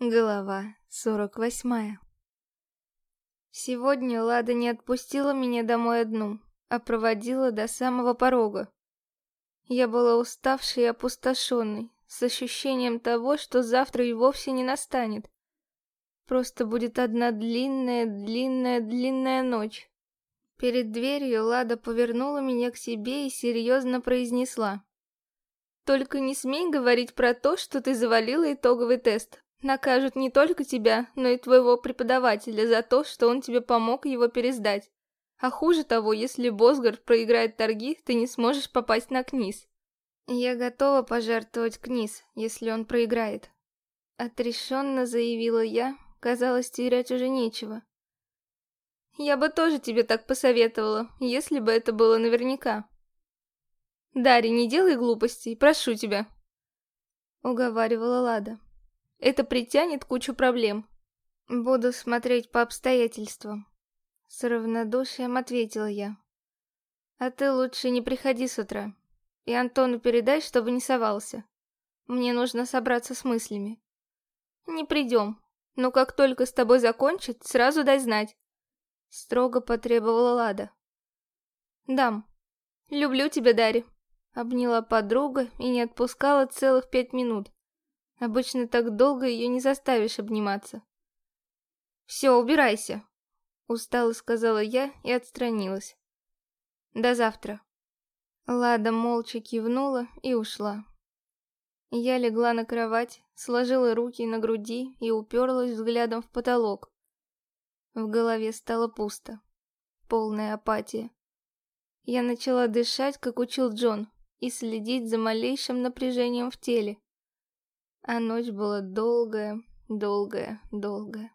Глава сорок восьмая Сегодня Лада не отпустила меня домой одну, а проводила до самого порога. Я была уставшей и опустошенной, с ощущением того, что завтра и вовсе не настанет. Просто будет одна длинная, длинная, длинная ночь. Перед дверью Лада повернула меня к себе и серьезно произнесла. «Только не смей говорить про то, что ты завалила итоговый тест. Накажут не только тебя, но и твоего преподавателя за то, что он тебе помог его пересдать. А хуже того, если Босгард проиграет торги, ты не сможешь попасть на Книз. Я готова пожертвовать Книз, если он проиграет. Отрешенно заявила я, казалось, терять уже нечего. Я бы тоже тебе так посоветовала, если бы это было наверняка. Дарья, не делай глупостей, прошу тебя. Уговаривала Лада. Это притянет кучу проблем. Буду смотреть по обстоятельствам. С равнодушием ответила я. А ты лучше не приходи с утра. И Антону передай, чтобы не совался. Мне нужно собраться с мыслями. Не придем. Но как только с тобой закончат, сразу дай знать. Строго потребовала Лада. Дам. Люблю тебя, Дарья. Обняла подруга и не отпускала целых пять минут. Обычно так долго ее не заставишь обниматься. «Все, убирайся», — устало сказала я и отстранилась. «До завтра». Лада молча кивнула и ушла. Я легла на кровать, сложила руки на груди и уперлась взглядом в потолок. В голове стало пусто. Полная апатия. Я начала дышать, как учил Джон, и следить за малейшим напряжением в теле. А ночь была долгая, долгая, долгая.